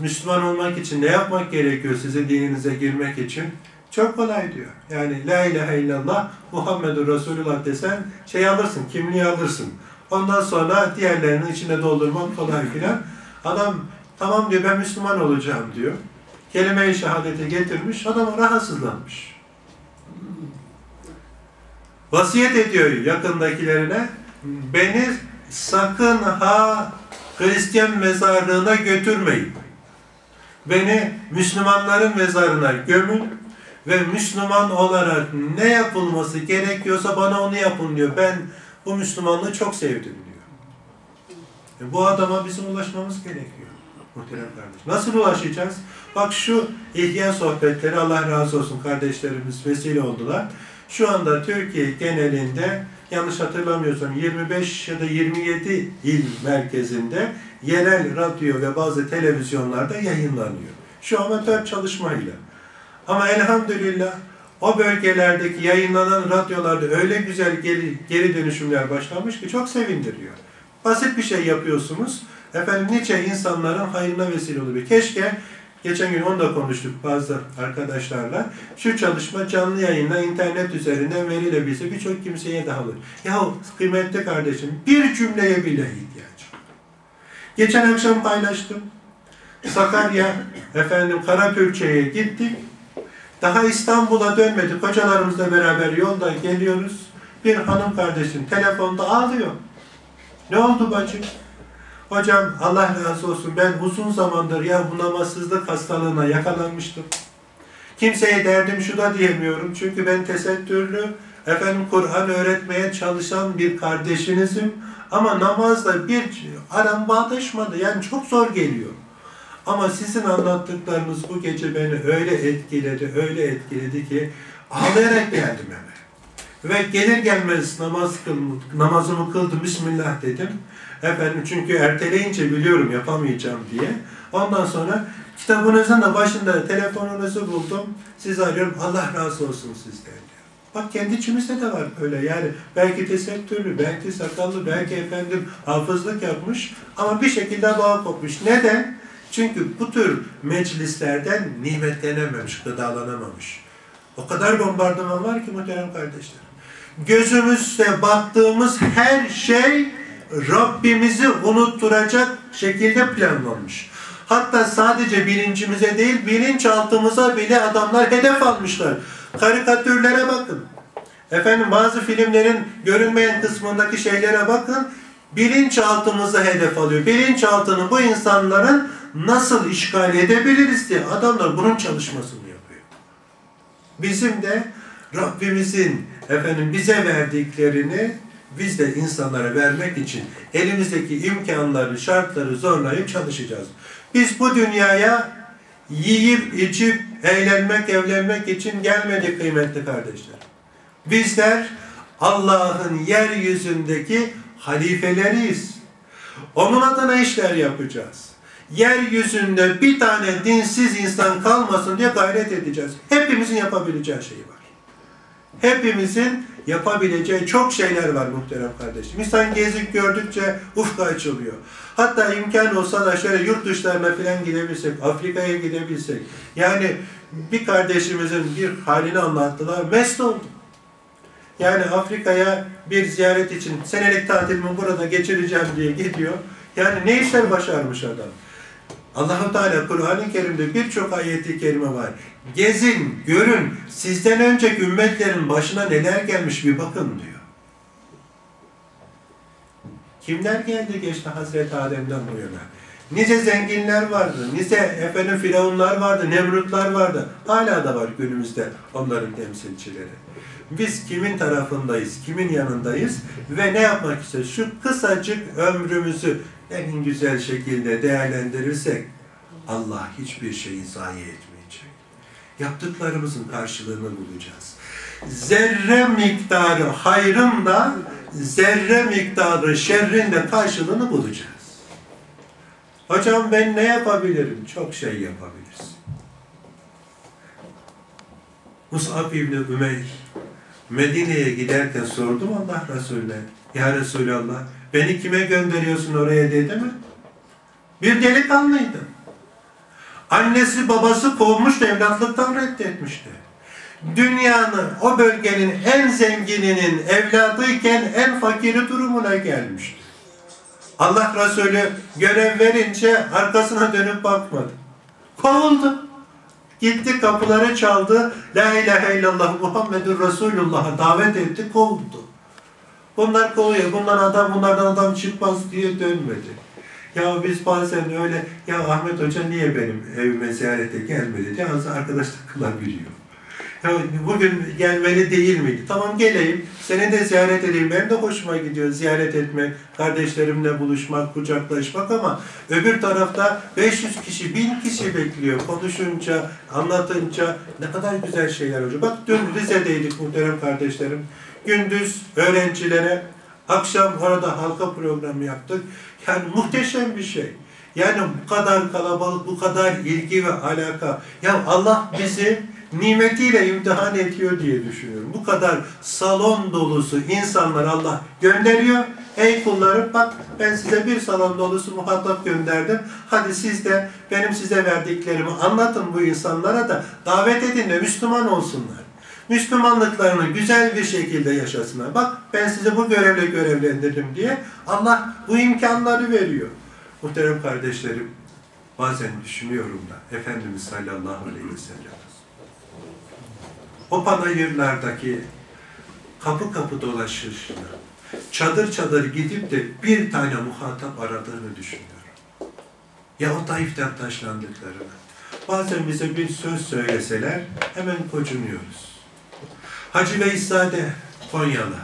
Müslüman olmak için ne yapmak gerekiyor size dininize girmek için? Çok kolay diyor. Yani La ilahe illallah Muhammedur Resulullah desen şey alırsın, kimliği alırsın. Ondan sonra diğerlerinin içine doldurmak kolay filan. Adam tamam diyor ben Müslüman olacağım diyor. Kelime-i şehadete getirmiş, adam rahatsızlanmış. Vasiyet ediyor yakındakilerine, beni sakın ha Hristiyan mezarlığına götürmeyin. Beni Müslümanların mezarına gömün ve Müslüman olarak ne yapılması gerekiyorsa bana onu yapın diyor. Ben bu Müslümanlığı çok sevdim diyor. E bu adama bizim ulaşmamız gerekiyor. Muhterem kardeş. Nasıl ulaşacağız? Bak şu ihya sohbetleri Allah razı olsun kardeşlerimiz vesile oldular. Şu anda Türkiye genelinde yanlış hatırlamıyorsam 25 ya da 27 il merkezinde yerel radyo ve bazı televizyonlarda yayınlanıyor. Şu amatör çalışmayla. Ama elhamdülillah o bölgelerdeki yayınlanan radyolarda öyle güzel geri, geri dönüşümler başlamış ki çok sevindiriyor. Basit bir şey yapıyorsunuz. Efendim nice insanların hayrına vesile oluyor. Keşke Geçen gün onu da konuştuk bazı arkadaşlarla. Şu çalışma canlı yayınla internet üzerinden verilebilse birçok kimseye dağılır. Ya kıymetli kardeşim bir cümleye bile ihtiyaç. Geçen akşam paylaştım. Sakarya, efendim Karapürçe'ye gittik. Daha İstanbul'a dönmedik. Hocalarımızla beraber yolda geliyoruz. Bir hanım kardeşim telefonda ağlıyor. Ne oldu bacım? Hocam Allah razı olsun ben uzun zamandır ya bu namazsızlık hastalığına yakalanmıştım. Kimseye derdim şu da diyemiyorum. Çünkü ben tesettürlü, efendim Kur'an öğretmeye çalışan bir kardeşinizim. Ama namazla bir aram bağdaşmadı. Yani çok zor geliyor. Ama sizin anlattıklarınız bu gece beni öyle etkiledi, öyle etkiledi ki ağlayarak geldim eve. Ve gelir gelmez namaz kıl, namazımı kıldım, Bismillah dedim. Efendim çünkü erteleyince biliyorum yapamayacağım diye. Ondan sonra kitabınızın da başında telefonunuzu buldum. Sizi arıyorum. Allah razı olsun sizden. Bak kendi içimizde de var öyle yani. Belki tesettürlü, belki sakallı, belki efendim hafızlık yapmış ama bir şekilde bağ kopmuş. Neden? Çünkü bu tür meclislerden nimetlenememiş, gıdalanamamış. O kadar bombardıman var ki muhterem kardeşlerim. Gözümüzle baktığımız her şey Rabbimizi unutturacak şekilde planlanmış. Hatta sadece bilincimize değil, bilinçaltımıza bile adamlar hedef almışlar. Karikatürlere bakın. Efendim bazı filmlerin görünmeyen kısmındaki şeylere bakın. Bilinçaltımızı hedef alıyor. Bilinçaltını bu insanların nasıl işgal edebiliriz diye adamlar bunun çalışmasını yapıyor. Bizim de Rabbimizin efendim bize verdiklerini biz de insanlara vermek için elimizdeki imkanları, şartları zorlayıp çalışacağız. Biz bu dünyaya yiyip, içip, eğlenmek, evlenmek için gelmedik kıymetli kardeşler. Bizler Allah'ın yeryüzündeki halifeleriyiz. Onun adına işler yapacağız. Yeryüzünde bir tane dinsiz insan kalmasın diye gayret edeceğiz. Hepimizin yapabileceği şey var. Hepimizin yapabileceği çok şeyler var muhterem kardeşim. İnsan gezip gördükçe ufka açılıyor. Hatta imkan olsa da şöyle yurt dışlarına falan gidebilsek, Afrika'ya gidebilsek. Yani bir kardeşimizin bir halini anlattılar, mest oldum. Yani Afrika'ya bir ziyaret için senelik tatilimi burada geçireceğim diye gidiyor. Yani ne işler başarmış adam. Allahu Teala Kur'an-ı Kerim'de birçok ayeti kerime var. Gezin, görün, sizden önceki ümmetlerin başına neler gelmiş bir bakın diyor. Kimler geldi geçti Hazreti Adem'den bu yana? Nice zenginler vardı, nice efendim firavunlar vardı, nemrutlar vardı. Hala da var günümüzde onların temsilcileri. Biz kimin tarafındayız, kimin yanındayız ve ne yapmak istiyoruz? Şu kısacık ömrümüzü en güzel şekilde değerlendirirsek Allah hiçbir şeyi zayi etmeyecek. Yaptıklarımızın karşılığını bulacağız. Zerre miktarı hayrın da zerre miktarı şerrin de karşılığını bulacağız. Hocam ben ne yapabilirim? Çok şey yapabilirsin. Mus'ab İbni Ümeyr Medine'ye giderken sordum Allah Resulüne. Ya Resulallah beni kime gönderiyorsun oraya dedi mi? Bir delikanlıydı. Annesi babası kovmuş evlatlıktan reddetmişti. Dünyanın o bölgenin en zengininin evladıyken en fakiri durumuna gelmişti. Allah Resulü görev verince arkasına dönüp bakmadı. Kovuldu. Gitti kapıları çaldı. La ilahe illallah Muhammedur Resulullah'a davet etti, kovuldu. Bunlar kovuyor. Bundan adam, bunlardan adam çıkmaz diye dönmedi. Ya biz bazen öyle, ya Ahmet Hoca niye benim evime ziyarete gelmedi diye az arkadaşlık kılabiliyor. Ya bugün gelmeli değil miydi? Tamam geleyim, seni de ziyaret edeyim. Benim de hoşuma gidiyor ziyaret etmek, kardeşlerimle buluşmak, kucaklaşmak ama öbür tarafta 500 kişi, 1000 kişi bekliyor. Konuşunca, anlatınca ne kadar güzel şeyler oluyor. Bak dün Rize'deydik muhterem kardeşlerim. Gündüz öğrencilere, akşam orada halka programı yaptık. Yani muhteşem bir şey. Yani bu kadar kalabalık, bu kadar ilgi ve alaka. Ya Allah bizi nimetiyle imtihan ediyor diye düşünüyorum. Bu kadar salon dolusu insanlar Allah gönderiyor. Ey kullarım bak ben size bir salon dolusu muhatap gönderdim. Hadi siz de benim size verdiklerimi anlatın bu insanlara da davet edin de Müslüman olsunlar. Müslümanlıklarını güzel bir şekilde yaşasınlar. Bak ben size bu görevle görevlendirdim diye Allah bu imkanları veriyor. Muhterem kardeşlerim bazen düşünüyorum da Efendimiz sallallahu aleyhi ve sellem o panayırlardaki kapı kapı dolaşışını, çadır çadır gidip de bir tane muhatap aradığını düşünüyorum. Ya o Taif'ten taşlandıklarını. Bazen bize bir söz söyleseler hemen kocunuyoruz. Hacı Veysade Konyalı,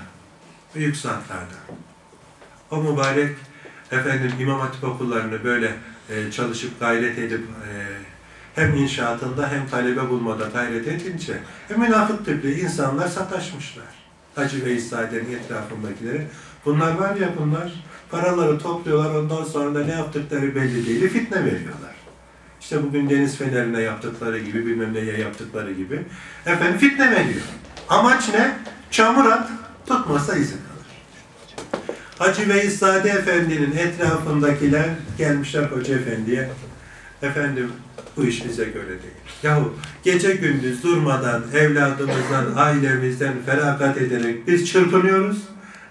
büyük zatlarda. O mübarek efendim İmam Hatip okullarını böyle e, çalışıp gayret edip e, hem inşaatında hem talebe bulmada gayret edince e, münafık tipli insanlar sataşmışlar. Hacı Veysade'nin etrafındakileri. Bunlar var ya bunlar paraları topluyorlar ondan sonra da ne yaptıkları belli değil. Fitne veriyorlar. İşte bugün deniz fenerine yaptıkları gibi bilmem neye yaptıkları gibi. Efendim fitne veriyor. Amaç ne? Çamur at, tutmasa izin kalır. Hacı Veysade Efendi'nin etrafındakiler gelmişler Hoca Efendi'ye. Efendim bu iş bize göre değil. Yahu gece gündüz durmadan evladımızdan, ailemizden feragat ederek biz çırpınıyoruz.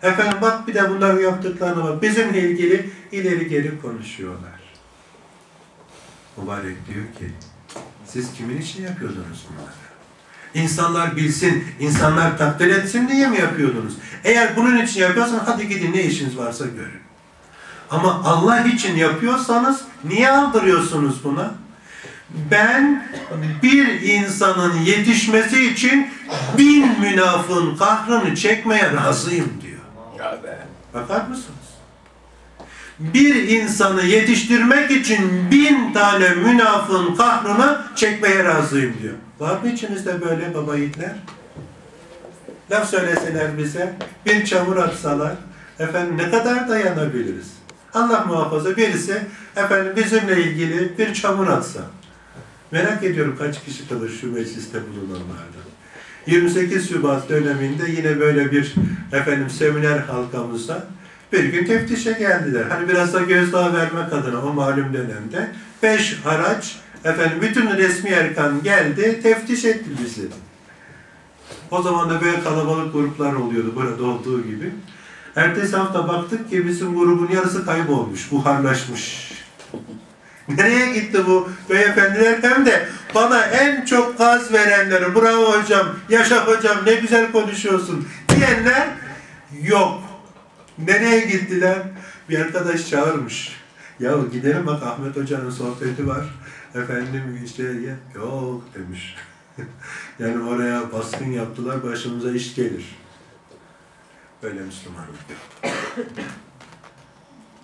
Efendim bak bir de bunların yaptıklarına bak. Bizimle ilgili ileri geri konuşuyorlar. Mübarek diyor ki siz kimin için yapıyordunuz bunları? İnsanlar bilsin, insanlar takdir etsin diye mi yapıyordunuz? Eğer bunun için yapıyorsanız hadi gidin ne işiniz varsa görün. Ama Allah için yapıyorsanız niye aldırıyorsunuz buna? Ben bir insanın yetişmesi için bin münafığın kahrını çekmeye razıyım diyor. Bakar mısınız? Bir insanı yetiştirmek için bin tane münafığın kahrını çekmeye razıyım diyor. Var mı içinizde böyle baba yiğitler? Laf söyleseler bize, bir çamur atsalar, efendim ne kadar dayanabiliriz? Allah muhafaza birisi efendim bizimle ilgili bir çamur atsa. Merak ediyorum kaç kişi kalır şu mecliste bulunanlardan. 28 Şubat döneminde yine böyle bir efendim seminer halkamızda bir gün teftişe geldiler. Hani biraz da gözdağı vermek adına o malum dönemde. Beş araç efendim bütün resmi erkan geldi teftiş etti bizi. O zaman da böyle kalabalık gruplar oluyordu burada olduğu gibi. Ertesi hafta baktık ki bizim grubun yarısı kaybolmuş, buharlaşmış. Nereye gitti bu beyefendiler? Hem de bana en çok gaz verenleri, bravo hocam, yaşa hocam, ne güzel konuşuyorsun diyenler yok. Nereye gittiler? Bir arkadaş çağırmış. Ya gidelim bak Ahmet Hoca'nın sohbeti var. Efendim işte yok demiş. yani oraya baskın yaptılar, başımıza iş gelir. Böyle Müslümanlık yok.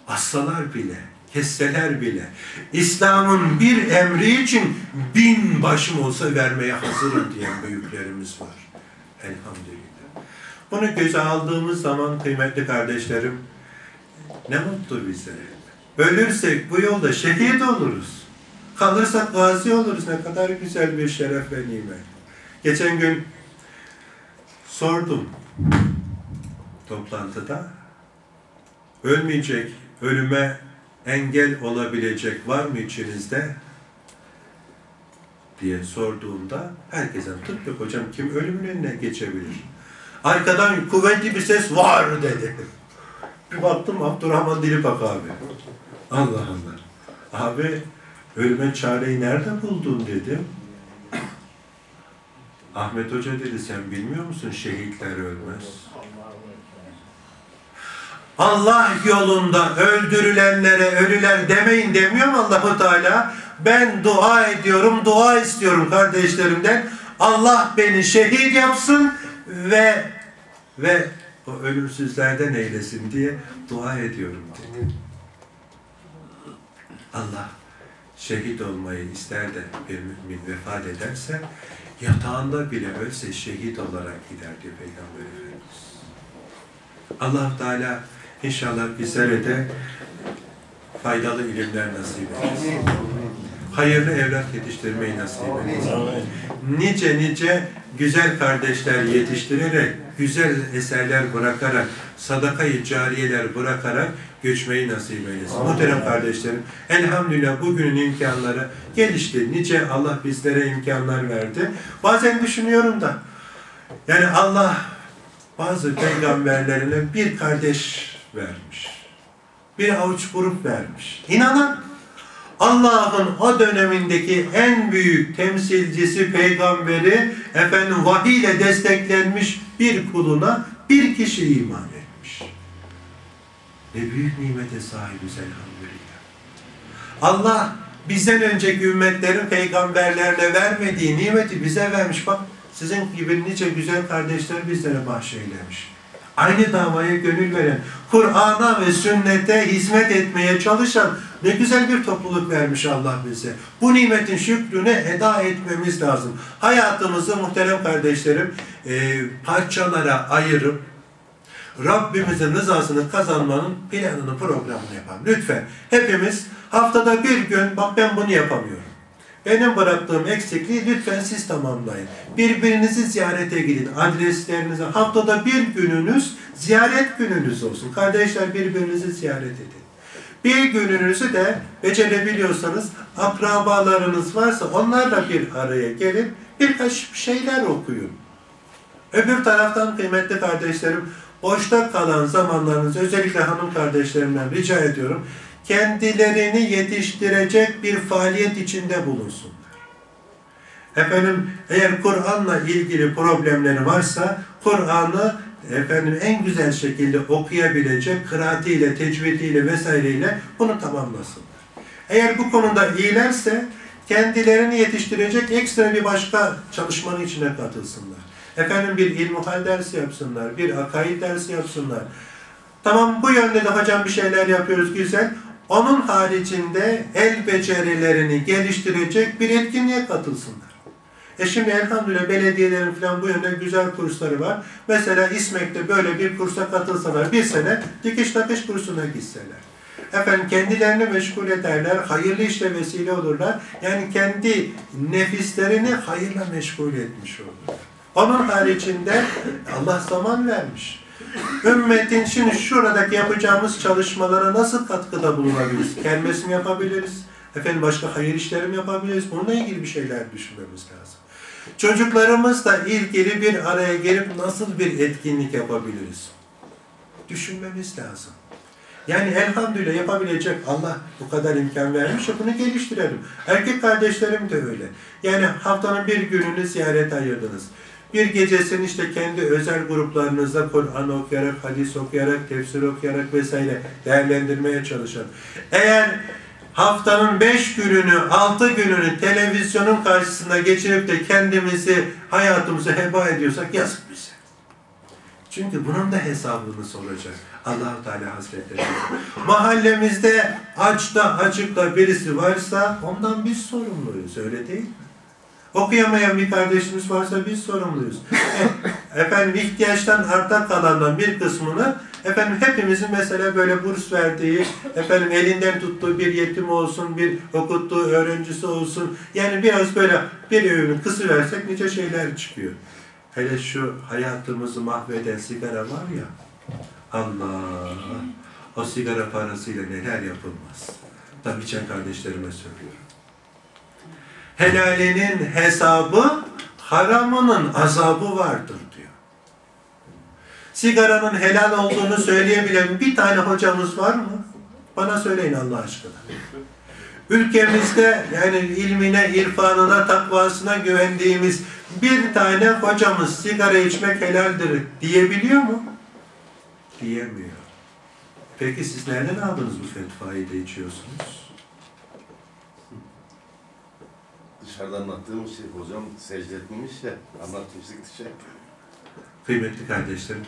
Assalar bile, kesseler bile, İslam'ın bir emri için bin başım olsa vermeye hazırım diyen büyüklerimiz var. Elhamdülillah. Bunu göze aldığımız zaman kıymetli kardeşlerim, ne mutlu bize. Ölürsek bu yolda şehit oluruz. Kalırsak gazi oluruz. Ne kadar güzel bir şeref ve nimet. Geçen gün sordum toplantıda. Ölmeyecek, ölüme engel olabilecek var mı içinizde? diye sorduğumda herkesten tıp yok hocam kim ölümün önüne geçebilir? Arkadan kuvvetli bir ses var dedi. Bir baktım Abdurrahman Dilipak abi. Allah Allah. Abi ölüme çareyi nerede buldun dedim. Ahmet Hoca dedi sen bilmiyor musun şehitler ölmez. Allah yolunda öldürülenlere ölüler demeyin demiyor mu Allahu Teala? Ben dua ediyorum, dua istiyorum kardeşlerimden. Allah beni şehit yapsın ve ve o ölümsüzlerden eylesin diye dua ediyorum dedi. Allah şehit olmayı ister de bir mümin vefat ederse yatağında bile ölse şehit olarak gider diyor Peygamber Efendimiz. allah Teala inşallah bizlere de faydalı ilimler nasip etsin. Hayırlı evlat yetiştirmeyi nasip etsin. Nice nice güzel kardeşler yetiştirerek, güzel eserler bırakarak, sadakayı cariyeler bırakarak göçmeyi nasip eylesin. Muhterem kardeşlerim, elhamdülillah bugünün imkanları gelişti. Nice Allah bizlere imkanlar verdi. Bazen düşünüyorum da, yani Allah bazı peygamberlerine bir kardeş vermiş. Bir avuç grup vermiş. İnanan Allah'ın o dönemindeki en büyük temsilcisi, peygamberi, efendim vahiy ile desteklenmiş bir kuluna bir kişi iman etmiş. Ne büyük nimete sahibiz elhamdülillah. Allah bizden önceki ümmetlerin peygamberlerine vermediği nimeti bize vermiş. Bak sizin gibi nice güzel kardeşler bizlere bahşeylemiş. Aynı davaya gönül veren, Kur'an'a ve sünnete hizmet etmeye çalışan ne güzel bir topluluk vermiş Allah bize. Bu nimetin şükrünü eda etmemiz lazım. Hayatımızı muhterem kardeşlerim e, parçalara ayırıp Rabbimizin rızasını kazanmanın planını, programını yapalım. Lütfen hepimiz haftada bir gün bak ben bunu yapamıyorum. Benim bıraktığım eksikliği lütfen siz tamamlayın. Birbirinizi ziyarete gidin. Adreslerinize haftada bir gününüz ziyaret gününüz olsun. Kardeşler birbirinizi ziyaret edin. Bir gününüzü de becerebiliyorsanız akrabalarınız varsa onlarla bir araya gelin birkaç şeyler okuyun. Öbür taraftan kıymetli kardeşlerim boşta kalan zamanlarınızı özellikle hanım kardeşlerimden rica ediyorum kendilerini yetiştirecek bir faaliyet içinde bulunsunlar. Efendim eğer Kur'an'la ilgili problemleri varsa Kur'an'ı efendim en güzel şekilde okuyabilecek kıraatiyle, tecvidiyle vesaireyle bunu tamamlasınlar. Eğer bu konuda iyilerse kendilerini yetiştirecek ekstra bir başka çalışmanın içine katılsınlar. Efendim bir ilmuhal dersi yapsınlar, bir akaid dersi yapsınlar. Tamam bu yönde de hocam bir şeyler yapıyoruz güzel. Onun haricinde el becerilerini geliştirecek bir etkinliğe katılsınlar. E şimdi elhamdülillah belediyelerin falan bu yönde güzel kursları var. Mesela İSMEK'te böyle bir kursa katılsalar bir sene dikiş nakış kursuna gitseler. Efendim kendilerini meşgul ederler, hayırlı işle vesile olurlar. Yani kendi nefislerini hayırla meşgul etmiş olurlar. Onun haricinde Allah zaman vermiş. Ümmetin şimdi şuradaki yapacağımız çalışmalara nasıl katkıda bulunabiliriz? Kermes mi yapabiliriz? Efendim başka hayır işleri mi yapabiliriz? Bununla ilgili bir şeyler düşünmemiz lazım. Çocuklarımızla ilgili bir araya gelip nasıl bir etkinlik yapabiliriz? Düşünmemiz lazım. Yani elhamdülillah yapabilecek Allah bu kadar imkan vermiş ya bunu geliştirelim. Erkek kardeşlerim de öyle. Yani haftanın bir gününü ziyaret ayırdınız. Bir gecesini işte kendi özel gruplarınızda Kur'an okuyarak, hadis okuyarak, tefsir okuyarak vesaire değerlendirmeye çalışın. Eğer haftanın beş gününü, altı gününü televizyonun karşısında geçirip de kendimizi, hayatımızı heba ediyorsak yazık bize. Çünkü bunun da hesabını soracak allah Teala Hazretleri. Mahallemizde açta açıkta birisi varsa ondan biz sorumluyuz, öyle değil mi? Okuyamayan bir kardeşimiz varsa biz sorumluyuz. efendim ihtiyaçtan arta kalandan bir kısmını efendim hepimizin mesela böyle burs verdiği, efendim elinden tuttuğu bir yetim olsun, bir okuttuğu öğrencisi olsun. Yani biraz böyle bir öğünü kısı versek nice şeyler çıkıyor. Hele şu hayatımızı mahveden sigara var ya, Allah, o sigara parasıyla neler yapılmaz. Tabii içen kardeşlerime söylüyorum. Helalinin hesabı, haramının azabı vardır diyor. Sigaranın helal olduğunu söyleyebilen bir tane hocamız var mı? Bana söyleyin Allah aşkına. Ülkemizde yani ilmine, irfanına, takvasına güvendiğimiz bir tane hocamız sigara içmek helaldir diyebiliyor mu? Diyemiyor. Peki siz nereden aldınız bu fetvayı da içiyorsunuz? Dışarıdan anlattığımız şey hocam secde etmemiş ya anlatmıştık dışarıda. Kıymetli kardeşlerim,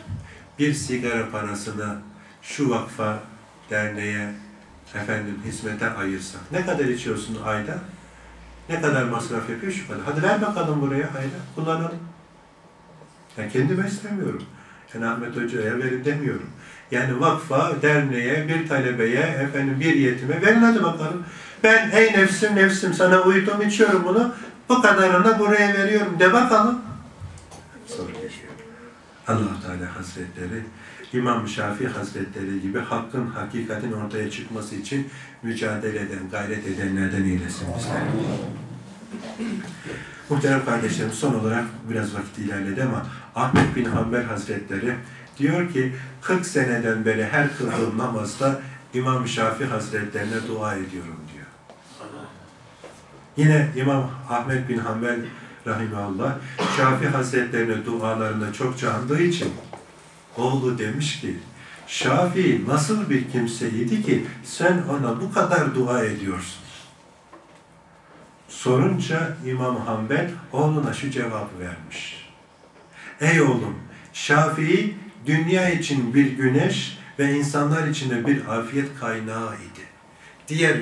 bir sigara parasını şu vakfa, derneğe, efendim hizmete ayırsak. Ne kadar içiyorsun ayda? Ne kadar masraf yapıyor şu kadar. Hadi ver bakalım buraya ayda, kullanalım. Ben kendime istemiyorum. Yani Ahmet Hoca'ya verin demiyorum. Yani vakfa, derneğe, bir talebeye, efendim bir yetime verin hadi bakalım. Ben ey nefsim nefsim sana uydum içiyorum bunu. Bu kadarını da buraya veriyorum de bakalım. Soru geliyor. allah Teala Hazretleri İmam Şafii Hazretleri gibi hakkın, hakikatin ortaya çıkması için mücadele eden, gayret edenlerden eylesin bizleri. Muhterem kardeşlerim son olarak biraz vakit ilerledi ama Ahmet bin Hanbel Hazretleri diyor ki 40 seneden beri her kıldığım namazda İmam Şafii Hazretlerine dua ediyorum diyor. Yine İmam Ahmet bin Hanbel Rahimallah Şafii Hazretlerine dualarında çokça andığı için oğlu demiş ki Şafii nasıl bir kimseydi ki sen ona bu kadar dua ediyorsun? Sorunca İmam Hanbel oğluna şu cevabı vermiş. Ey oğlum, Şafii dünya için bir güneş ve insanlar için de bir afiyet kaynağı idi. Diğer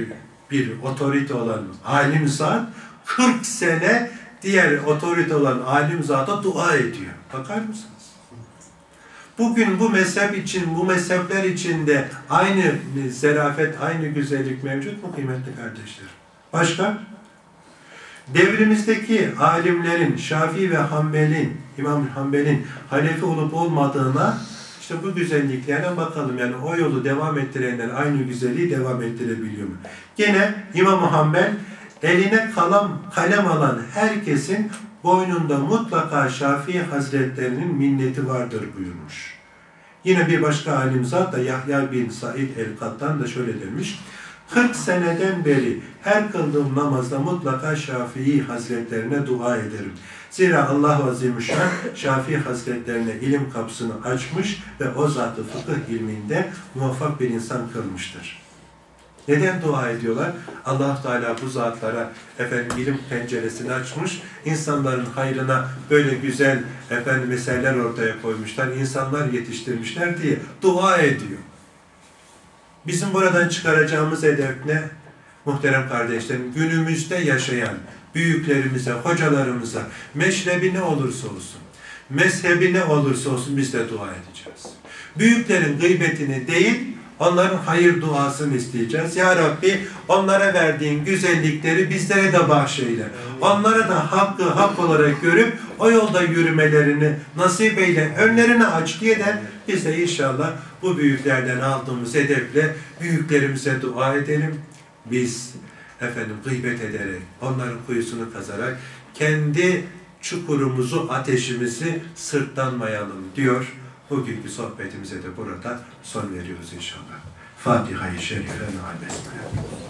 bir otorite olan alim zat 40 sene diğer otorite olan alim zata dua ediyor. Bakar mısınız? Bugün bu mezhep için, bu mezhepler içinde aynı zerafet, aynı güzellik mevcut mu kıymetli kardeşler? Başka? Devrimizdeki alimlerin, Şafii ve Hanbel'in, İmam Hanbel'in halefi olup olmadığına işte bu güzelliklerine bakalım. Yani o yolu devam ettirenler aynı güzelliği devam ettirebiliyor mu? Gene İmam Hanbel eline kalem, kalem alan herkesin boynunda mutlaka Şafii Hazretlerinin minneti vardır buyurmuş. Yine bir başka alim zat da Yahya bin Said el-Kattan da şöyle demiş. 40 seneden beri her kıldığım namazda mutlaka Şafii Hazretlerine dua ederim. Zira Allah Azimüşşan Şafii Hazretlerine ilim kapısını açmış ve o zatı fıkıh ilminde muvaffak bir insan kılmıştır. Neden dua ediyorlar? allah Teala bu zatlara efendim ilim penceresini açmış, insanların hayrına böyle güzel efendim eserler ortaya koymuşlar, insanlar yetiştirmişler diye dua ediyor. Bizim buradan çıkaracağımız hedef ne? Muhterem kardeşlerim, günümüzde yaşayan büyüklerimize, hocalarımıza, meşrebi ne olursa olsun, mezhebi ne olursa olsun biz de dua edeceğiz. Büyüklerin gıybetini değil, onların hayır duasını isteyeceğiz. Ya Rabbi onlara verdiğin güzellikleri bizlere de bahşeyle. Onlara da hakkı hak olarak görüp o yolda yürümelerini nasip eyle, önlerini aç diye de biz de inşallah bu büyüklerden aldığımız edeple büyüklerimize dua edelim. Biz efendim gıybet ederek, onların kuyusunu kazarak kendi çukurumuzu, ateşimizi sırtlanmayalım diyor. Bugünkü sohbetimize de burada son veriyoruz inşallah. Fatiha-i Şerife Besmele.